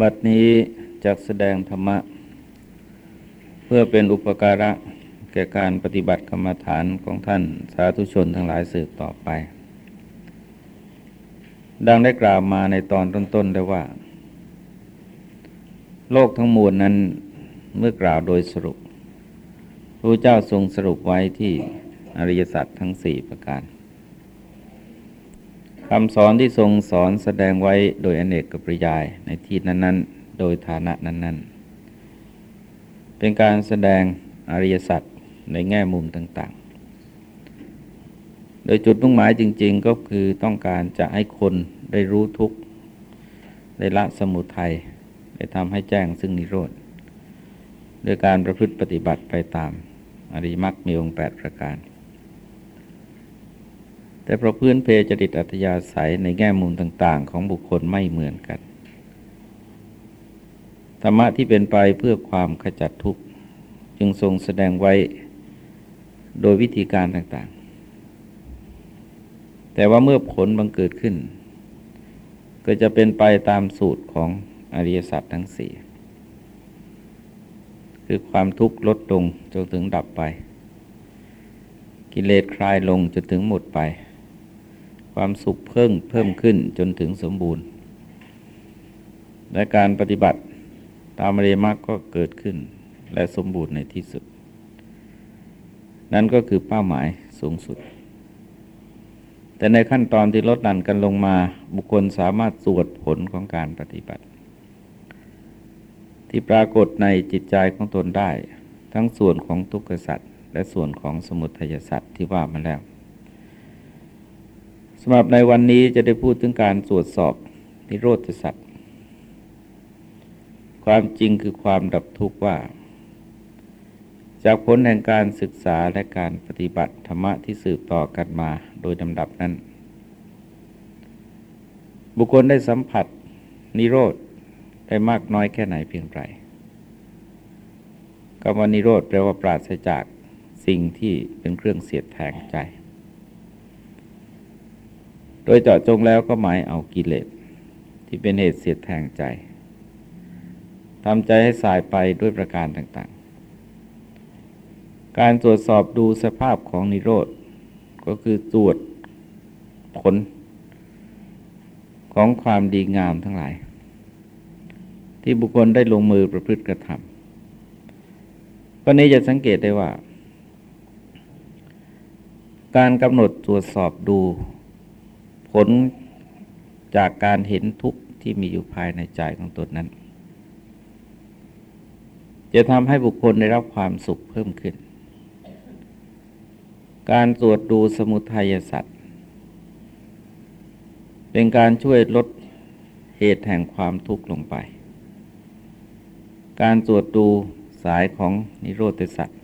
บัดนี้จักแสดงธรรมะ เพื่อเป็นอุปการะแก่การปฏิบัติกรรมฐานของท่านสาธุชนทั้งหลายสืบต่อไป ดังได้กล่าวมาในตอนต้นๆได้ว่า โลกทั้งมวลนั้นเมื่อกล่าวโดยสรุปพระเจ้าทรงสรุปไว้ที่อริยสัจทั้งสี่ประการ คำสอนที่ทรงสอนแสดงไว้โดยอเนกกับปริยายในที่นั้น ๆ โดยฐานะนั้น ๆ เป็นการแสดงอริยสัจในแง่มุมต่าง ๆ โดยจุดมุ่งหมายจริง ๆ ก็คือต้องการจะให้คนได้รู้ทุกข์ได้ละสมุทัยได้ทำให้แจ้งซึ่งนิโรธโดยการประพฤติปฏิบัติไปตามอริมักมีองค์แปดประการ แต่เพราะพื้นเพจริตอัธยาศัยในแง่มุมต่าง ๆ ของบุคคลไม่เหมือนกัน ธรรมะที่เป็นไปเพื่อความขจัดทุกข์ จึงทรงแสดงไว้โดยวิธีการต่างๆ แต่ว่าเมื่อผลบังเกิดขึ้น ก็จะเป็นไปตามสูตรของอริยสัจทั้งสี่คือความทุกข์ลดลงจนถึงดับไป กิเลสคลายลงจนถึงหมดไป ความสุขเพิ่มเพิ่มขึ้นจนถึงสมบูรณ์ และการปฏิบัติตามเรมรรคก็เกิดขึ้นและสมบูรณ์ในที่สุด นั่นก็คือเป้าหมายสูงสุด แต่ในขั้นตอนที่ลดนันกันลงมาบุคคลสามารถสวดผลของการปฏิบัติ ที่ปรากฏในจิตใจของตนได้ ทั้งส่วนของทุกขสัตว์และส่วนของสมุทัยสัตว์ที่ว่ามาแล้ว สำหรับในวันนี้จะได้พูดถึงการตรวจสอบนิโรธสัตว์ความจริงคือความดับทุกข์ว่า จากผลแห่งการศึกษาและการปฏิบัติธรรมะที่สืบต่อกันมาโดยลำดับนั้น บุคคลได้สัมผัสนิโรธได้มากน้อยแค่ไหนเพียงไรคำว่านิโรธแปลว่าปราศจากสิ่งที่เป็นเครื่องเสียดแทงใจ โดยเจาะจงแล้วก็หมายเอากิเลสที่เป็นเหตุเสียดแทงใจทำใจให้สายไปด้วยประการต่างๆ การตรวจสอบดูสภาพของนิโรธ ก็คือตรวจผลของความดีงามทั้งหลาย ที่บุคคลได้ลงมือประพฤติกระทำวันนี้จะสังเกตได้ว่า การกำหนดตรวจสอบดู ผลจากการเห็นทุกข์ที่มีอยู่ภายในใจของตนนั้น จะทำให้บุคคลได้รับความสุขเพิ่มขึ้น การตรวจดูสมุทัยสัตว์เป็นการช่วยลดเหตุแห่งความทุกข์ลงไป การตรวจดูสายของนิโรธสัตว์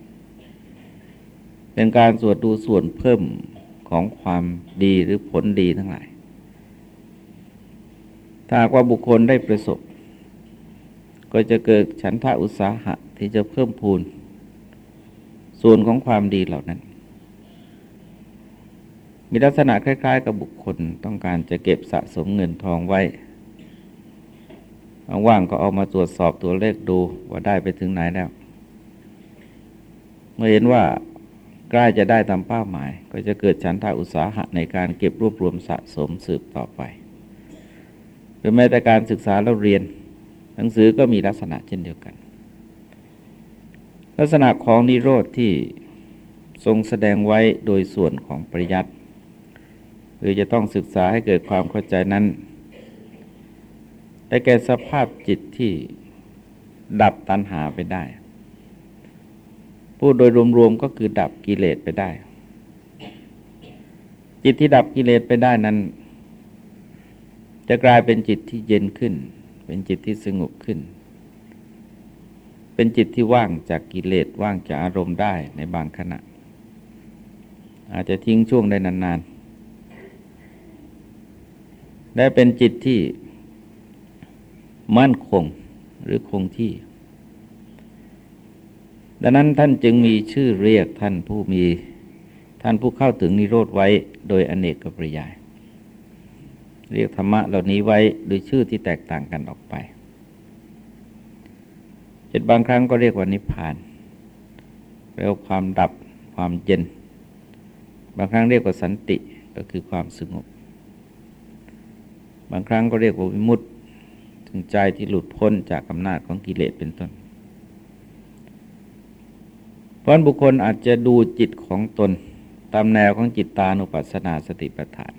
เป็นการตรวจดูส่วนเพิ่ม ของความดีหรือผลดีทั้งหลาย ถ้าว่าบุคคลได้ประสบ ก็จะเกิดฉันทะอุตสาหะที่จะเพิ่มพูน ส่วนของความดีเหล่านั้น มีลักษณะคล้าย ๆ กับบุคคลต้องการจะเก็บสะสมเงินทองไว้ว่างก็เอามาตรวจสอบตัวเลขดูว่าได้ไปถึงไหนแล้ว เมื่อเห็นว่า ใกล้จะได้ตามเป้าหมาย ก็จะเกิดฉันทาอุตสาหะในการเก็บรวบรวมสะสมสืบต่อไปหรือแม้แต่การศึกษาแล้วเรียน หนังสือก็มีลักษณะเช่นเดียวกัน ลักษณะของนิโรธที่ทรงแสดงไว้โดยส่วนของปริยัติหรือจะต้องศึกษาให้เกิดความเข้าใจนั้น ได้แก่สภาพจิตที่ดับตัณหาไปได้ พูดโดยรวมๆก็คือดับกิเลสไปได้ จิตที่ดับกิเลสไปได้นั้น จะกลายเป็นจิตที่เย็นขึ้น เป็นจิตที่สงบขึ้น เป็นจิตที่ว่างจากกิเลสว่างจากอารมณ์ได้ในบางขณะ อาจจะทิ้งช่วงได้นานๆได้เป็นจิตที่มั่นคงหรือคงที่ ดังนั้นท่านจึงมีชื่อเรียกท่านผู้มีท่านผู้เข้าถึงนิโรธไว้โดยอเนกกับปริยาย เรียกธรรมะเหล่านี้ไว้โดยชื่อที่แตกต่างกันออกไปเจ็ดบางครั้งก็เรียกว่านิพพานเรียกว่าความดับความเย็น บางครั้งเรียกว่าสันติก็คือความสงบ บางครั้งก็เรียกว่าวิมุตติถึงใจที่หลุดพ้นจากอำนาจของกิเลสเป็นต้น เพราะบุคคลอาจจะดูจิตของตน ตามแนวของจิตตานุปัสสนาสติปัฏฐาน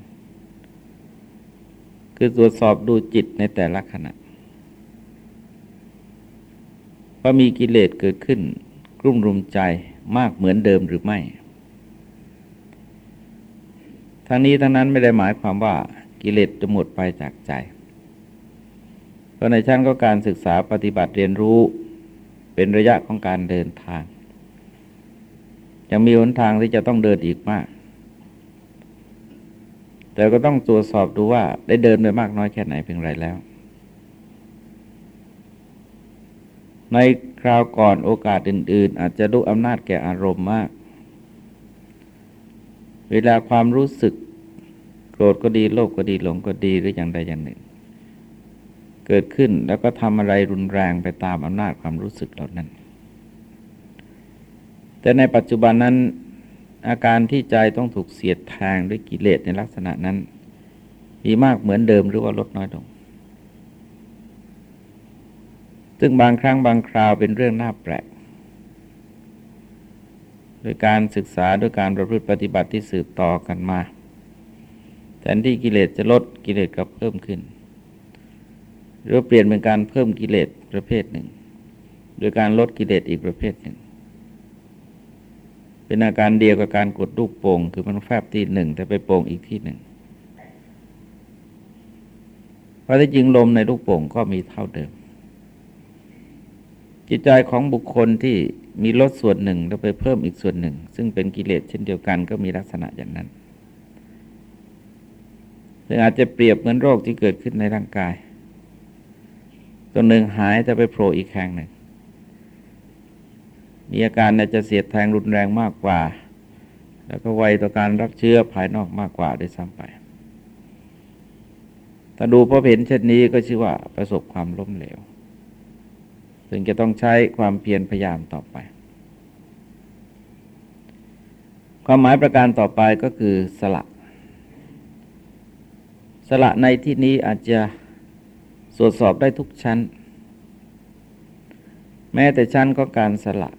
คือตรวจสอบดูจิตในแต่ละขณะว่ามีกิเลสเกิดขึ้นกลุ่มรุมใจมากเหมือนเดิมหรือไม่ ทั้งนี้ทั้งนั้นไม่ได้หมายความว่ากิเลสจะหมดไปจากใจ เพราะในชั้นก็การศึกษาปฏิบัติเรียนรู้เป็นระยะของการเดินทาง ยังมีหนทางที่จะต้องเดินอีกมาก แต่ก็ต้องตรวจสอบดูว่าได้เดินไปมากน้อยแค่ไหนเพียงไรแล้ว ในคราวก่อนโอกาสอื่น ๆ อาจจะดูอำนาจแก่อารมณ์มาก เวลาความรู้สึกโกรธก็ดีโลภก็ดีหลงก็ดีหรืออย่างใดอย่างหนึ่ง เกิดขึ้นแล้วก็ทำอะไรรุนแรงไปตามอำนาจความรู้สึกเหล่านั้น แต่ในปัจจุบันนั้น อาการที่ใจต้องถูกเสียดแทงด้วยกิเลสในลักษณะนั้น มีมากเหมือนเดิมหรือว่าลดน้อยลง ซึ่งบางครั้งบางคราวเป็นเรื่องน่าแปลกโดยการศึกษาด้วยการประพฤติปฏิบัติที่สืบต่อกันมาแทนที่กิเลสจะลดกิเลสก็เพิ่มขึ้น หรือเปลี่ยนเป็นการเพิ่มกิเลสประเภทหนึ่ง โดยการลดกิเลสอีกประเภทหนึ่ง เป็นอาการเดียวกับการกดลูกโป่งคือมันแฟบที่หนึ่งแต่ไปโป่งอีกที่หนึ่งเพราะที่จริงลมในลูกโป่งก็มีเท่าเดิม จิตใจของบุคคลที่มีลดส่วนหนึ่งแล้วไปเพิ่มอีกส่วนหนึ่ง ซึ่งเป็นกิเลสเช่นเดียวกันก็มีลักษณะอย่างนั้นซึ่งอาจจะเปรียบเหมือนโรคที่เกิดขึ้นในร่างกายตัวหนึ่งหายจะไปโผล่อีกแห่งหนึ่ง มีอาการจะเสียดแทงรุนแรงมากกว่า แล้วก็ไวต่อการรับเชื้อภายนอกมากกว่าได้ซ้ำไปถ้าดูพอเห็นเช่นนี้ก็ชื่อว่าประสบความล้มเหลว ซึ่งจะต้องใช้ความเพียรพยายามต่อไป ความหมายประการต่อไปก็คือสละ สละในที่นี้อาจจะตรวจสอบได้ทุกชั้น แม้แต่ชั้นก็การสละ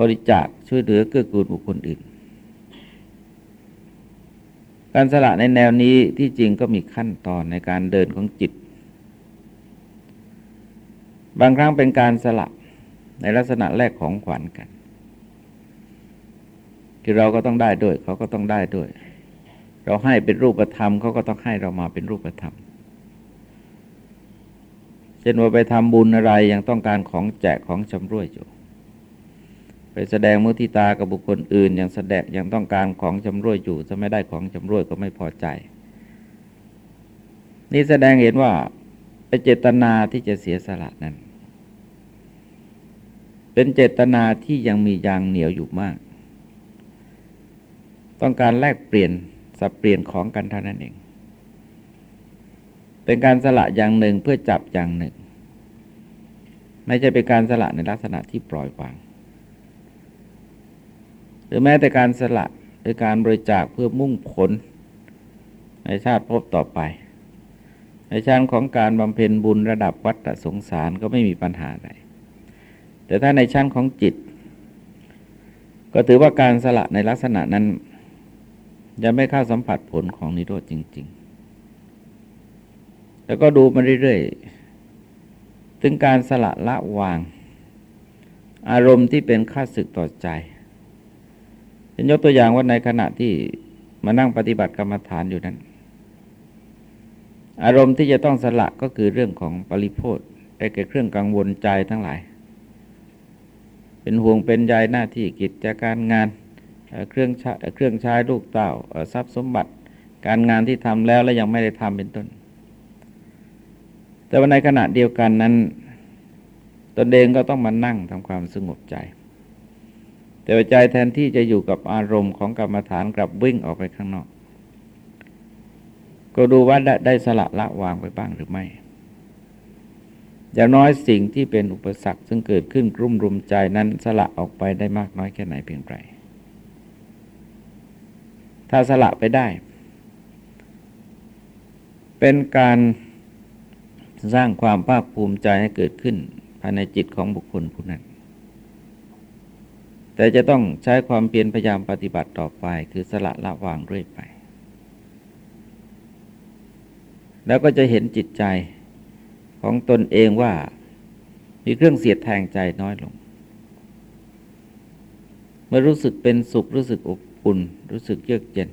บริจาคช่วยเหลือเกื้อกูลบุคคลอื่น การสละในแนวนี้ที่จริงก็มีขั้นตอนในการเดินของจิต บางครั้งเป็นการสละในลักษณะแรกของขวัญกันคือเราก็ต้องได้ด้วย เขาก็ต้องได้ด้วย เราให้เป็นรูปธรรมเขาก็ต้องให้เรามาเป็นรูปธรรมเช่นว่าไปทำบุญอะไรยังต้องการของแจกของชำร่วยอยู่ ไปแสดงมุทิตากับบุคคลอื่น อยังแสดงอยังต้องการของชำรวยอยู่จะไม่ได้ของชำรวยก็ไม่พอใจ นี่แสดงเห็นว่าเจตนาที่จะเสียสละนั้น เป็นเจตนาที่ยังมียางเหนียวอยู่มาก ต้องการแลกเปลี่ยนสับเปลี่ยนของกันเท่านั้นเอง เป็นการสละอย่างหนึ่งเพื่อจับอย่างหนึ่ง ไม่ใช่เป็นการสละในลักษณะที่ปล่อยวาง หรือแม้แต่การสละโดยการบริจาคเพื่อมุ่งผล ในชาติพบต่อไป ในชั้นของการบำเพ็ญบุญระดับวัฏสงสารก็ไม่มีปัญหาอะไรแต่ถ้าในชั้นของจิต ก็ถือว่าการสละในลักษณะนั้นยังไม่เข้าสัมผัสผลของนิโรธจริง ๆ แล้วก็ดูมาเรื่อยๆ ถึงการสละละวาง อารมณ์ที่เป็นค่าศึกต่อใจ เป็นยกตัวอย่างว่าในขณะที่มานั่งปฏิบัติกรรมฐานอยู่นั้น อารมณ์ที่จะต้องสละก็คือเรื่องของปริโภทได้แก่เครื่องกังวลใจทั้งหลาย เป็นห่วงเป็นใยหน้าที่กิจการงานเครื่องใช้เครื่องใช้ลูกเต้าทรัพย์สมบัติ การงานที่ทำแล้วและยังไม่ได้ทำเป็นต้น แต่ว่าในขณะเดียวกันนั้น ตนเองก็ต้องมานั่งทำความสงบใจ แต่ใจแทนที่จะอยู่กับอารมณ์ของกรรมฐานกลับวิ่งออกไปข้างนอก ก็ดูว่าได้ไดสละละวางไปบ้างหรือไม่ อย่างน้อยสิ่งที่เป็นอุปสรรคซึ่งเกิดขึ้นกลุ่มรุมใจนั้นสละออกไปได้มากน้อยแค่ไหนเพียงไรถ้าสละไปได้ เป็นการสร้างความภาคภูมิใจให้เกิดขึ้นภายในจิตของบุคคลผู้นั้น แต่จะต้องใช้ความเพียรพยายามปฏิบัติต่อไป คือสละละวางเรื่อยไป แล้วก็จะเห็นจิตใจของตนเองว่ามีเครื่องเสียดแทงใจน้อยลง เมื่อรู้สึกเป็นสุขรู้สึกอบอุ่น รู้สึกเยือกเย็น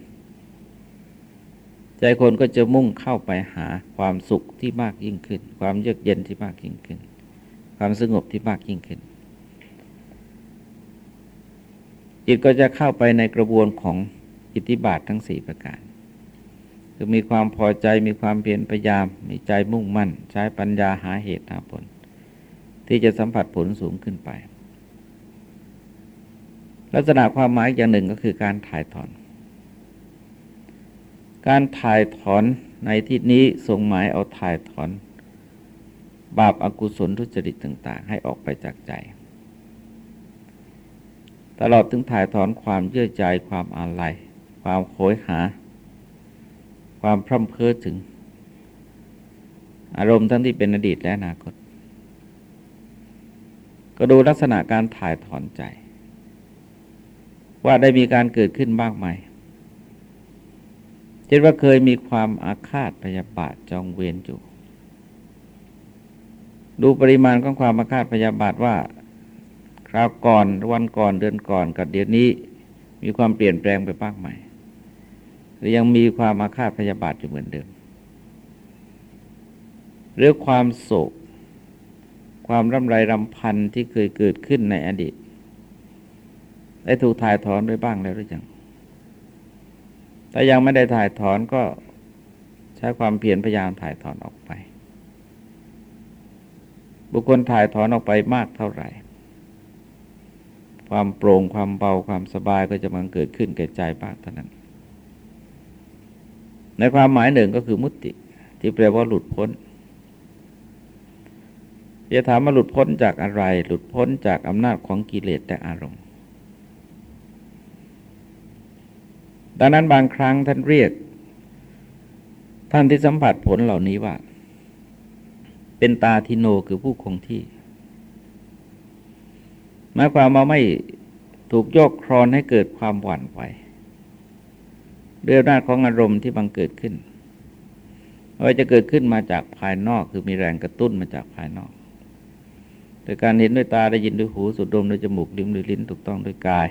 ใจคนก็จะมุ่งเข้าไปหาความสุขที่มากยิ่งขึ้น ความเยือกเย็นที่มากยิ่งขึ้น ความสงบที่มากยิ่งขึ้น จิตก็จะเข้าไปในกระบวนของอิทธิบาททั้งสี่ประการ คือมีความพอใจมีความเพียรพยายาม มีใจมุ่งมั่น ใช้ปัญญาหาเหตุหาผล ที่จะสัมผัสผลสูงขึ้นไป ลักษณะความหมายอย่างหนึ่งก็คือการถ่ายถอน การถ่ายถอนในที่นี้ทรงหมายเอาถ่ายถอน บาปอากุศลทุจริตต่าง ๆ ให้ออกไปจากใจ ตลอดถึงถ่ายถอนความเยื่อใจความอาลัย ความโหยหา ความพร่ำเพ้อถึง อารมณ์ทั้งที่เป็นอดีตและอนาคต ก็ดูลักษณะการถ่ายถอนใจ ว่าได้มีการเกิดขึ้นบ้างไหมเช่นว่าเคยมีความอาฆาตพยาบาทจองเวรอยู่ดูปริมาณของความอาฆาตพยาบาทว่า คราวก่อนวันก่อนเดือนก่อนกับเดี๋ยวนี้ มีความเปลี่ยนแปลงไปบ้างไหมรือยังมีความอาฆาตพยาบาทอยู่เหมือนเดิมหรือความโศก ความร่ำไรรำพันที่เคยเกิดขึ้นในอดีต ได้ถูกถ่ายถอนไปบ้างแล้วหรือยังถ้ายังไม่ได้ถ่ายถอนก็ใช้ความเพียรพยายามถ่ายถอนออกไป บุคคลถ่ายถอนออกไปมากเท่าไหร่ ความโปร่งความเบาความสบายก็จะมันเกิดขึ้นแก่ใจบ้างเท่านั้น ในความหมายหนึ่งก็คือมุติ ที่แปลว่าหลุดพ้นจะถามว่าหลุดพ้นจากอะไร หลุดพ้นจากอำนาจของกิเลสแต่อารมณ์ ดังนั้นบางครั้งท่านเรียก ท่านที่สัมผัสผลเหล่านี้ว่า เป็นตาทิโนคือผู้คงที่ หมายความว่าไม่ถูกโยกครอนให้เกิดความหวั่นไหวด้วยอำนาจของอารมณ์ที่บังเกิดขึ้นว่าจะเกิดขึ้นมาจากภายนอก คือมีแรงกระตุ้นมาจากภายนอกโดยการเห็นด้วยตาได้ยินด้วยหูสูดดมด้วยจมูกลิ้มด้วยลิ้นถูกต้องด้วยกาย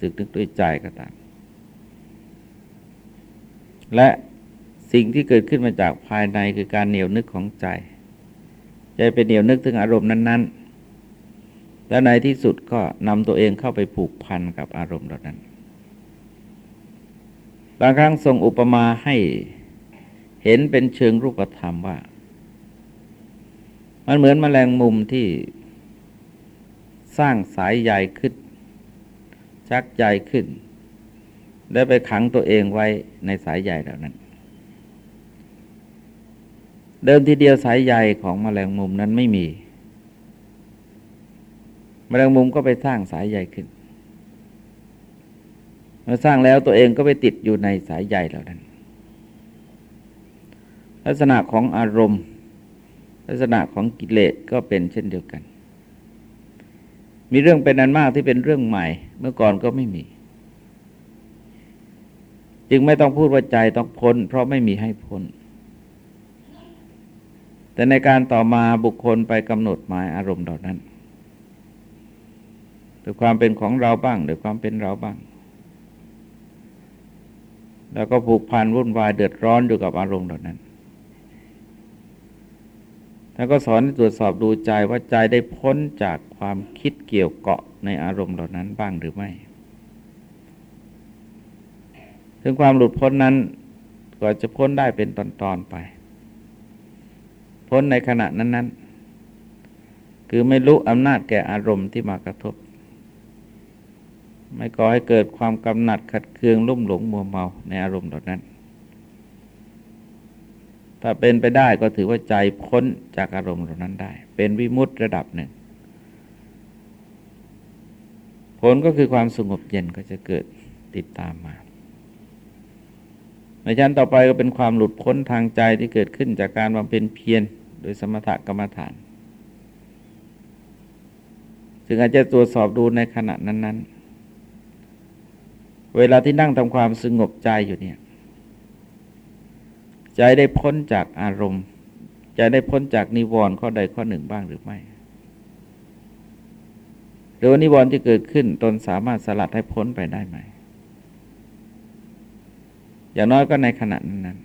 จึกนึกด้วยใจก็ตามและสิ่งที่เกิดขึ้นมาจากภายในคือการเหนียวนึกของใจ ใจเป็นเหนียวนึกถึงอารมณ์นั้น ๆ และในที่สุดก็นำตัวเองเข้าไปผูกพันกับอารมณ์เหล่านั้น บางครั้งทรงอุปมาให้เห็นเป็นเชิงรูปธรรมว่า มันเหมือนมแมลงมุมที่สร้างสายใหญ่ขึ้น ชักใหญ่ขึ้น ได้ไปขังตัวเองไว้ในสายใหญ่เหล่านั้น เดิมทีเดียวสายใยของมแมลงมุมนั้นไม่มี แมลงมุมก็ไปสร้างสายใยขึ้นเมื่อสร้างแล้วตัวเองก็ไปติดอยู่ในสายใยเหล่านั้น ลักษณะของอารมณ์ ลักษณะของกิเลสก็เป็นเช่นเดียวกัน มีเรื่องเป็นอันมากที่เป็นเรื่องใหม่ เมื่อก่อนก็ไม่มี จึงไม่ต้องพูดว่าใจต้องพ้น เพราะไม่มีให้พ้นแต่ในการต่อมาบุคคลไปกำหนดหมายอารมณ์เหล่านั้น ด้วยความเป็นของเราบ้างด้วยความเป็นเราบ้าง แล้วก็ผูกพันวุ่นวายเดือดร้อนอยู่กับอารมณ์เหล่านั้นแล้วก็สอนตรวจสอบดูใจว่าใจได้พ้นจากความคิดเกี่ยวเกาะในอารมณ์เหล่านั้นบ้างหรือไม่ ถึงความหลุดพ้นนั้นก็จะพ้นได้เป็นตอนๆไป พ้นในขณะนั้น ๆ คือไม่รู้อำนาจแก่อารมณ์ที่มากระทบ ไม่ก่อให้เกิดความกำหนัดขัดเคืองลุ่มหลงมัวเมาในอารมณ์เหล่านั้น ถ้าเป็นไปได้ก็ถือว่าใจพ้นจากอารมณ์เหล่านั้นได้ เป็นวิมุตติระดับหนึ่ง ผลก็คือความสงบเย็นก็จะเกิดติดตามมา ในชั้นต่อไปก็เป็นความหลุดพ้นทางใจที่เกิดขึ้นจากการบำเพ็ญเพียรโดยสมถกรรมฐาน ซึ่งอาจจะตรวจสอบดูในขณะนั้น ๆ เวลาที่นั่งทำความสงบใจอยู่เนี่ย ใจได้พ้นจากอารมณ์ ใจได้พ้นจากนิวรณ์ข้อใดข้อหนึ่งบ้างหรือไม่หรือว่านิวรณ์ที่เกิดขึ้นตนสามารถสลัดให้พ้นไปได้ไหม อย่างน้อยก็ในขณะนั้น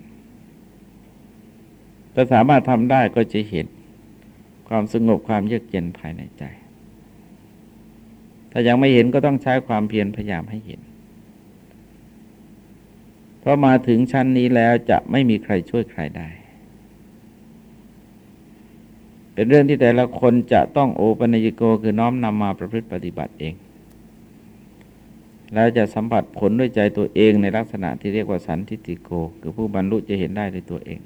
ถ้าสามารถทำได้ก็จะเห็นความสงบความเยือกเย็นภายในใจ ถ้ายังไม่เห็นก็ต้องใช้ความเพียรพยายามให้เห็น เพราะมาถึงชั้นนี้แล้วจะไม่มีใครช่วยใครได้ เป็นเรื่องที่แต่ละคนจะต้องโอปัญญิโกคือน้อมนำมาประพฤติปฏิบัติเอง แล้วจะสัมผัสผลด้วยใจตัวเองในลักษณะที่เรียกว่าสันทิติโก คือผู้บรรลุจะเห็นได้ด้วยตัวเอง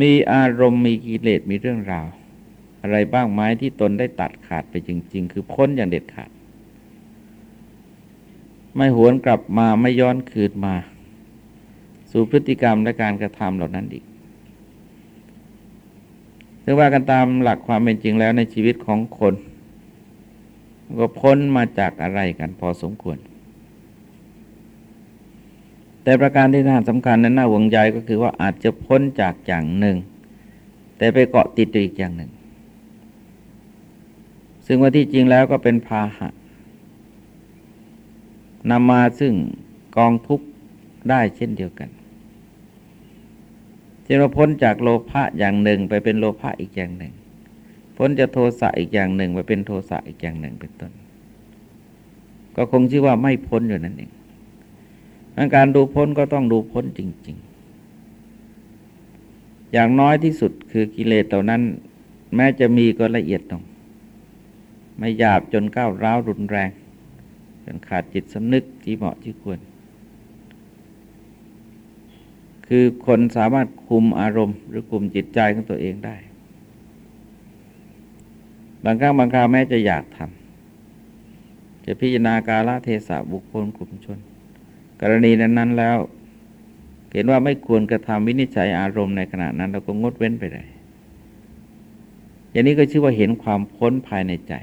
มีอารมณ์มีกิเลสมีเรื่องราว อะไรบ้างไหมที่ตนได้ตัดขาดไปจริง ๆ คือพ้นอย่างเด็ดขาด ไม่หวนกลับมาไม่ย้อนคืนมา สู่พฤติกรรมและการกระทำเหล่านั้นอีกถึงว่ากันตามหลักความเป็นจริงแล้วในชีวิตของคน ก็พ้นมาจากอะไรกันพอสมควร แต่ประการที่น่าสำคัญและน่าหวงใยก็คือว่าอาจจะพ้นจากอย่างหนึ่ง แต่ไปเกาะติดอีกอย่างหนึ่ง ซึ่งว่าที่จริงแล้วก็เป็นพาหะ นำมาซึ่งกองทุกข์ได้เช่นเดียวกันที่เราพ้นจากโลภะอย่างหนึ่งไปเป็นโลภะอีกอย่างหนึ่ง พ้นจากโทสะอีกอย่างหนึ่งไปเป็นโทสะอีกอย่างหนึ่งเป็นต้น ก็คงชื่อว่าไม่พ้นอยู่นั่นเองการดูพ้นก็ต้องดูพ้นจริง ๆ อย่างน้อยที่สุดคือกิเลสเหล่านั้น แม้จะมีก็ละเอียดตรงไม่หยาบจนก้าวร้าวรุนแรง นขาดจิตสำนึกที่เหมาะที่ควร คือคนสามารถคุมอารมณ์ หรือคุมจิตใจของตัวเองได้ บางครั้งบางคราวแม้จะอยากทำจะพิจารณากาลเทศะบุคคลกลุ่มชน กรณีนั้น ๆ แล้ว เห็นว่าไม่ควรกระทำวินิจฉัยอารมณ์ในขณะนั้น เราก็งดเว้นไปเลยอย่างนี้ก็ชื่อว่าเห็นความพ้นภายในใจ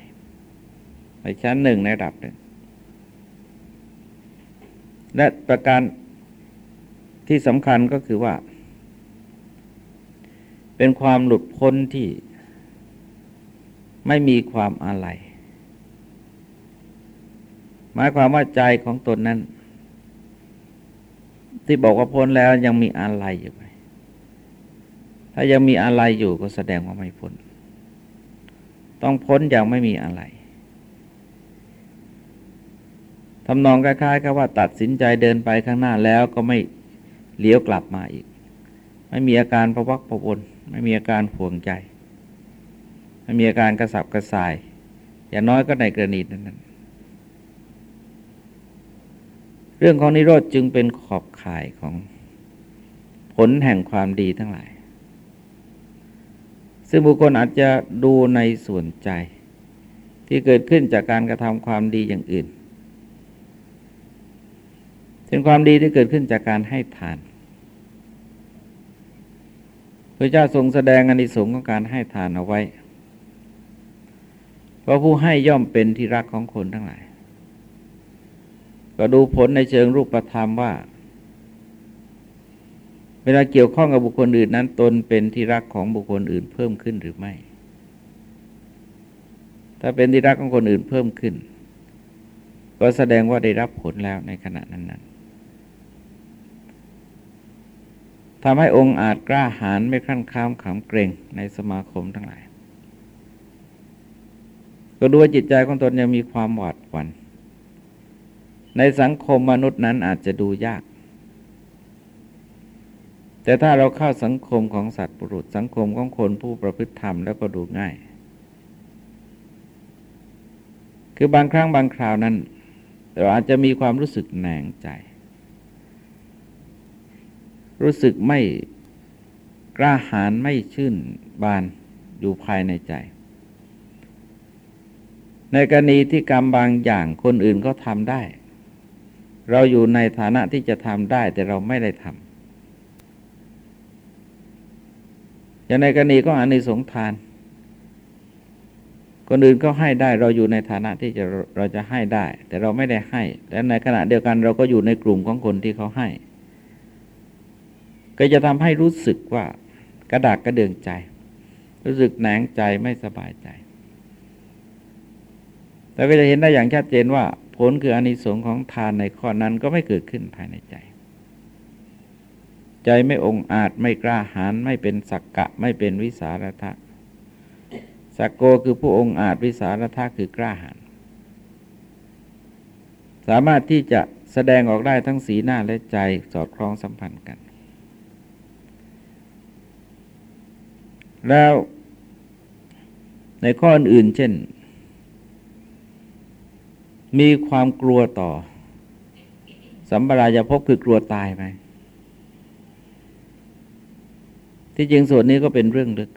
ในชั้นหนึ่งในระดับหนึ่ง และประการที่สำคัญก็คือว่า เป็นความหลุดพ้นที่ไม่มีความอะไรหมายความว่าใจของตนนั้น ที่บอกว่าพ้นแล้วยังมีอะไรอยู่ไหมถ้ายังมีอะไรอยู่ก็แสดงว่าไม่พ้น ต้องพ้นอย่างไม่มีอะไร ทำนองคล้ายๆกับว่าตัดสินใจเดินไปข้างหน้าแล้วก็ไม่เลี้ยวกลับมาอีก ไม่มีอาการประวักประวนไม่มีอาการห่วงใจ ไม่มีอาการกระสับกระส่าย อย่างน้อยก็ในกรณีนั้นเรื่องของนิโรธจึงเป็นขอบข่ายของผลแห่งความดีทั้งหลาย ซึ่งบุคคลอาจจะดูในส่วนใจ ที่เกิดขึ้นจากการกระทำความดีอย่างอื่น เป็นความดีที่เกิดขึ้นจากการให้ทานพระเจ้าทรงแสดงอนิสงส์ของการให้ทานเอาไว้เพราะผู้ให้ย่อมเป็นที่รักของคนทั้งหลาย ก็ดูผลในเชิงรูปธรรมว่า เวลาเกี่ยวข้องกับบุคคลอื่นนั้น ตนเป็นที่รักของบุคคลอื่นเพิ่มขึ้นหรือไม่ ถ้าเป็นที่รักของคนอื่นเพิ่มขึ้น ก็แสดงว่าได้รับผลแล้วในขณะนั้น ทำให้องค์อาจกล้าหาญไม่ขั้นข้ามขำเกรงในสมาคมทั้งหลาย ก็ดูว่าจิตใจของตนยังมีความหวาดหวัน่นในสังคมมนุษย์นั้นอาจจะดูยาก แต่ถ้าเราเข้าสังคมของสัตว์ปรุษสังคมของคนผู้ประพฤติธรรมแล้วก็ดูง่าย คือบางครั้งบางคราวนั้นเราอาจจะมีความรู้สึกแหน่งใจ รู้สึกไม่กล้าหาญไม่ชื่นบานอยู่ภายในใจ ในกรณีที่กรรมบางอย่างคนอื่นก็ทำได้ เราอยู่ในฐานะที่จะทำได้แต่เราไม่ได้ทำอย่างในกรณีก็อานิสงทาน คนอื่นก็ให้ได้เราอยู่ในฐานะที่จะเราจะให้ได้ แต่เราไม่ได้ให้ และในขณะเดียวกันเราก็อยู่ในกลุ่มของคนที่เขาให้ ก็จะทำให้รู้สึกว่ากระดากกระเดืองใจ รู้สึกแหนงใจไม่สบายใจ แต่ก็จะเห็นได้อย่างชัดเจนว่า ผลคืออานิสงส์ของทานในข้อนั้นก็ไม่เกิดขึ้นภายในใจ ใจไม่องอาจไม่กล้าหาญไม่เป็นสักกะ ไม่เป็นวิสารทะสักโกคือผู้องอาจวิสารทะคือกล้าหาญสามารถที่จะแสดงออกได้ทั้งสีหน้าและใจสอดคล้องสัมพันธ์กัน แล้วในข้ออื่นเช่น มีความกลัวต่อ สัมปรายภพคือกลัวตายไหมที่จริงส่วนนี้ก็เป็นเรื่องลึก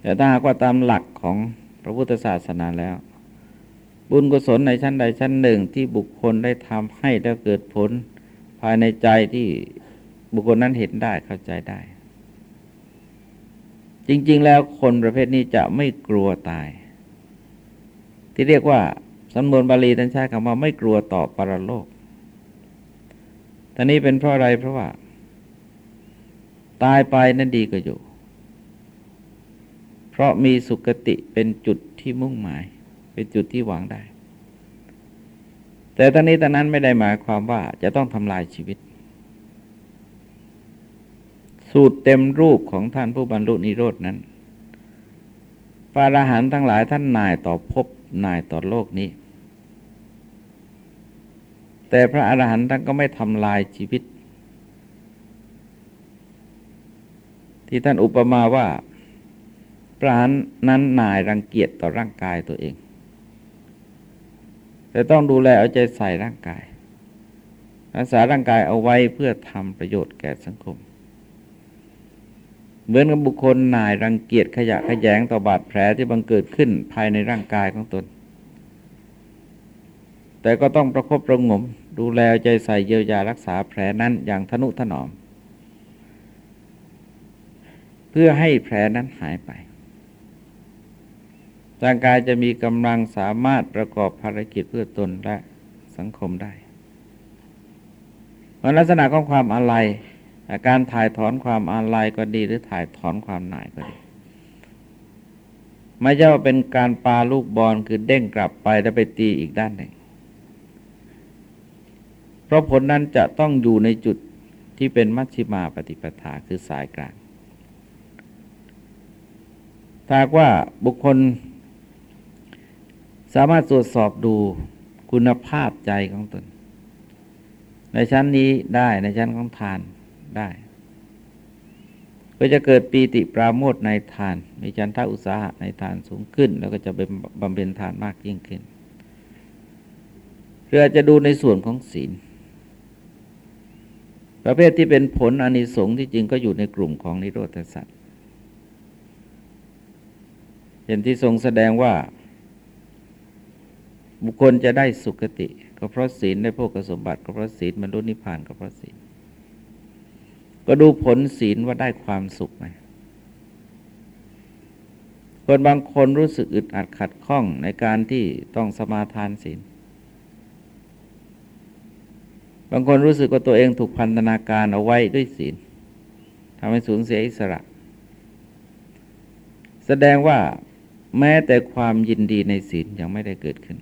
แต่ถ้าหากว่าตามหลักของพระพุทธศาสนาแล้ว บุญกุศลในชั้นใดชั้นหนึ่งที่บุคคลได้ทำให้แล้วเกิดผลภายในใจที่บุคคลนั้นเห็นได้เข้าใจได้ จริง ๆ แล้วคนประเภทนี้จะไม่กลัวตาย ที่เรียกว่าสำนวนบาลีท่านใช้คำว่าไม่กลัวต่อปรโลกท่านี้เป็นเพราะอะไรเพราะว่า ตายไปนั่นดีก็อยู่ เพราะมีสุคติเป็นจุดที่มุ่งหมาย เป็นจุดที่หวังได้ แต่ตอนนี้ตอนนั้นไม่ได้หมายความว่าจะต้องทำลายชีวิต สูตรเต็มรูปของท่านผู้บรรลุนิโรดนั้นพระอรหันต์ทั้งหลายท่านนายต่อภพนายต่อโลกนี้ แต่พระอรหันต์ท่านก็ไม่ทำลายชีวิต ที่ท่านอุปมาว่าปราณนั้นนายรังเกียจต่อร่างกายตัวเอง แต่ต้องดูแลเอาใจใส่ร่างกายรักษาร่างกายเอาไว้เพื่อทำประโยชน์แก่สังคม เหมือนกับบุคคลนายรังเกียจขยะขยงต่อบาดแผลที่บังเกิดขึ้นภายในร่างกายของตน แต่ก็ต้องประคบประงม ดูแลใจใส่เยียวยารักษาแผลนั้นอย่างทนุถนอม เพื่อให้แผลนั้นหายไปร่างกายจะมีกำลังสามารถประกอบภารกิจเพื่อตนและสังคมได้ลักษณะของความอาลัย การถ่ายถอนความอาลัยก็ดีหรือถ่ายถอนความหน่ายก็ดี ไม่ใช่ว่าเป็นการปาลูกบอลคือเด้งกลับไปแล้วไปตีอีกด้านหนึ่งเพราะผลนั้นจะต้องอยู่ในจุดที่เป็นมัชฌิมาปฏิปทาคือสายกลางถ้าว่าบุคคล สามารถตรวจสอบดูคุณภาพใจของตน ในชั้นนี้ได้ในชั้นของทาน ได้ ก็จะเกิดปีติปราโมทในทาน มีชั้นทาอุตสาหะในทานสูงขึ้น แล้วก็จะเป็นบำเพ็ญทานมากยิ่งขึ้นเรือจะดูในส่วนของศีล ประเภทที่เป็นผลอนิสงส์ที่จริงก็อยู่ในกลุ่มของนิโรธสัตว์เห็นที่ทรงแสดงว่า บุคคลจะได้สุคติ ก็เพราะศีลได้พวกสมบัติ ก็เพราะศีลบรรลุนิพพานก็เพราะศีล ก็ดูผลศีลว่าได้ความสุขไหมคนบางคนรู้สึกอึดอัดขัดข้องในการที่ต้องสมาทานศีล บางคนรู้สึกว่าตัวเองถูกพันธนาการเอาไว้ด้วยศีลทำให้สูญเสียอิสระ แสดงว่าแม้แต่ความยินดีในศีลยังไม่ได้เกิดขึ้น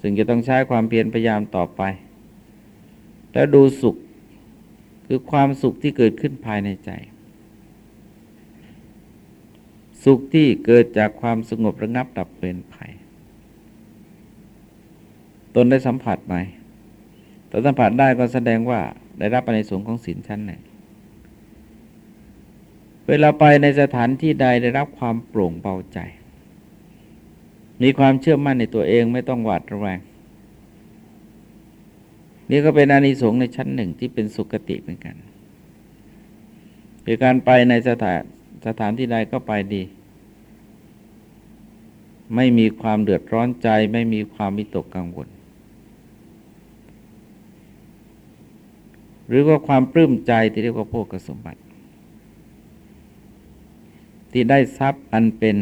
ซึ่งจะต้องใช้ความเพียรพยายามต่อไป แล้วดูสุข คือความสุขที่เกิดขึ้นภายในใจ สุขที่เกิดจากความสงบระงับดับเป็นภัยตนได้สัมผัสไหมต่สัมผัสได้ก็แสดงว่าได้รับในสงของศีลชั้นหนึ่งเวลาไปในสถานที่ใดได้รับความโปร่งเบาใจ มีความเชื่อมั่นในตัวเองไม่ต้องหวาดระแวง นี่ก็เป็นอานิสงส์ในชั้นหนึ่งที่เป็นสุคติเหมือนกันคือการไปในสถานสถานที่ใดก็ไปดี ไม่มีความเดือดร้อนใจ ไม่มีความมิตกกังวล หรือว่าความปลื้มใจที่เรียกว่าโภกสมบัติ ที่ได้ทรัพย์อันเป็น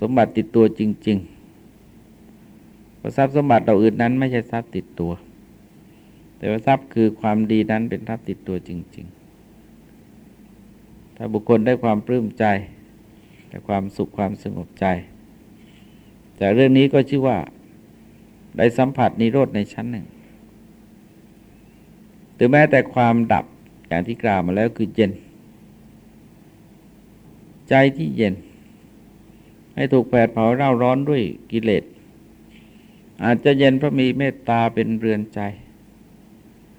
สมบัติติดตัวจริงๆเพราะทรัพย์สมบัติเราอื่นนั้นไม่ใช่ทรัพย์ติดตัว แต่ว่าทรัพย์คือความดีนั้นเป็นทรัพย์ติดตัวจริง ๆ ถ้าบุคคลได้ความปลื้มใจแต่ความสุขความสงบใจจากเรื่องนี้ก็ชื่อว่า ได้สัมผัสนิโรธในชั้นหนึ่งหรือแม้แต่ความดับอย่างที่กล่าวมาแล้วคือเย็น ใจที่เย็น ให้ถูกแผดเผาเร่าร้อนด้วยกิเลสอาจจะเย็นเพราะมีเมตตาเป็นเรือนใจ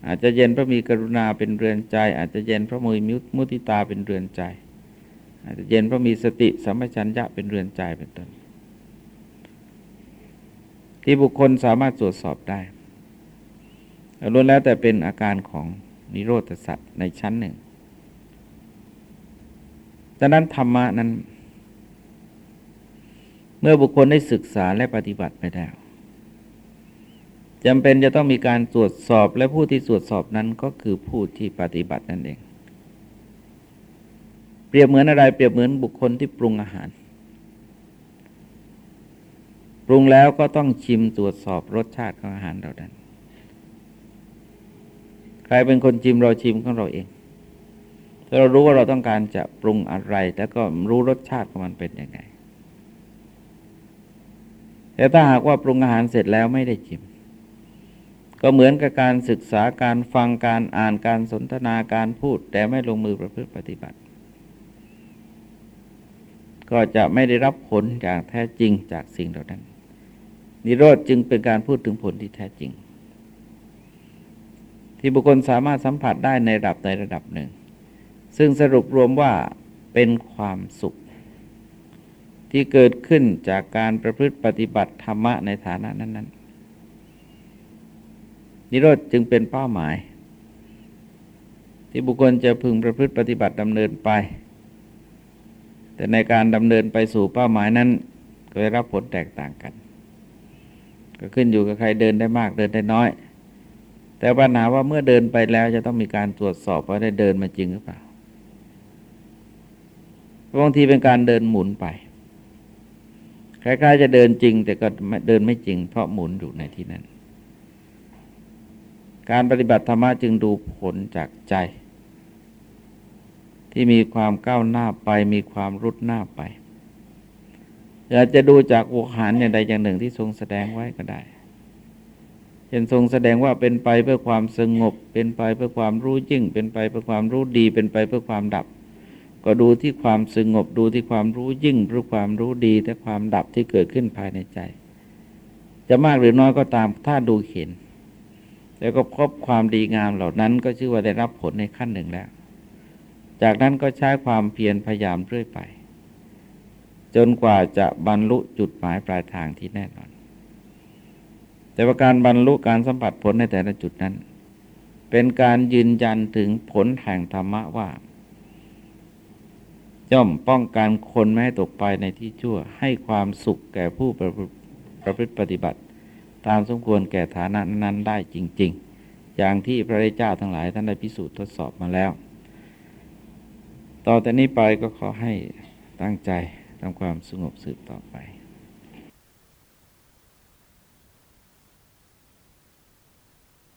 อาจจะเย็นเพราะมีกรุณาเป็นเรือนใจ อาจจะเย็นเพราะมีมุติตาเป็นเรือนใจ อาจจะเย็นเพราะมีสติสัมปชัญญะเป็นเรือนใจเป็นต้นที่บุคคลสามารถตรวจสอบได้ล้วนแล้วแต่เป็นอาการของนิโรธสัตว์ในชั้นหนึ่งดังนั้นธรรมะนั้น เมื่อบุคคลได้ศึกษาและปฏิบัติไปแล้ว จำเป็นจะต้องมีการตรวจสอบและผู้ที่ตรวจสอบนั้นก็คือผู้ที่ปฏิบัตินั่นเอง เปรียบเหมือนอะไรเปรียบเหมือนบุคคลที่ปรุงอาหาร ปรุงแล้วก็ต้องชิมตรวจสอบรสชาติของอาหารเราดันใครเป็นคนชิมเราชิมของเราเองถ้าเรารู้ว่าเราต้องการจะปรุงอะไร แล้วก็รู้รสชาติของมันเป็นยังไง แต่ถ้าหากว่าปรุงอาหารเสร็จแล้วไม่ได้ชิม ก็เหมือนกับการศึกษาการฟังการอ่านการสนทนาการพูด แต่ไม่ลงมือประพฤติปฏิบัติ ก็จะไม่ได้รับผลอย่างแท้จริงจากสิ่งเหล่านั้น นิโรธจึงเป็นการพูดถึงผลที่แท้จริง ที่บุคคลสามารถสัมผัสได้ในระดับในระดับหนึ่ง ซึ่งสรุปรวมว่าเป็นความสุข ที่เกิดขึ้นจากการประพฤติปฏิบัติธรรมะในฐานะนั้น ๆ นิโรธจึงเป็นเป้าหมาย ที่บุคคลจะพึงประพฤติปฏิบัติดำเนินไป แต่ในการดำเนินไปสู่เป้าหมายนั้น ก็ได้รับผลแตกต่างกัน ก็ขึ้นอยู่กับใครเดินได้มากเดินได้น้อย แต่ปัญหาว่าเมื่อเดินไปแล้วจะต้องมีการตรวจสอบว่าได้เดินมาจริงหรือเปล่าบางทีเป็นการเดินหมุนไปคล้ายๆจะเดินจริงแต่ก็เดินไม่จริงเพราะหมุนอยู่ในที่นั้น การปฏิบัติธรรมะจึงดูผลจากใจ ที่มีความก้าวหน้าไปมีความรุดหน้าไปอาจจะดูจากโวหารอย่างใดอย่างหนึ่งที่ทรงแสดงไว้ก็ได้เช่นทรงแสดงว่าเป็นไปเพื่อความสงบ เป็นไปเพื่อความรู้ยิ่ง เป็นไปเพื่อความรู้ดี เป็นไปเพื่อความดับ ก็ดูที่ความสงบดูที่ความรู้ยิ่งเพื่อความรู้ดีและความดับที่เกิดขึ้นภายในใจ จะมากหรือน้อยก็ตามถ้าดูเห็น แล้วก็พบความดีงามเหล่านั้นก็ชื่อว่าได้รับผลในขั้นหนึ่งแล้ว จากนั้นก็ใช้ความเพียรพยายามเรื่อยไป จนกว่าจะบรรลุจุดหมายปลายทางที่แน่นอน แต่ว่าการบรรลุการสัมผัสผลในแต่ละจุดนั้น เป็นการยืนยันถึงผลแห่งธรรมะว่า ย่อมป้องกันคนไม่ให้ตกไปในที่ชั่ว ให้ความสุขแก่ผู้ประพฤติปฏิบัติ ตามสมควรแก่ฐานะนั้นได้จริง ๆ อย่างที่พระเจ้าทั้งหลายท่านได้พิสูจน์ทดสอบมาแล้ว ต่อแต่นี้ไปก็ขอให้ตั้งใจทำความสงบสืบต่อไป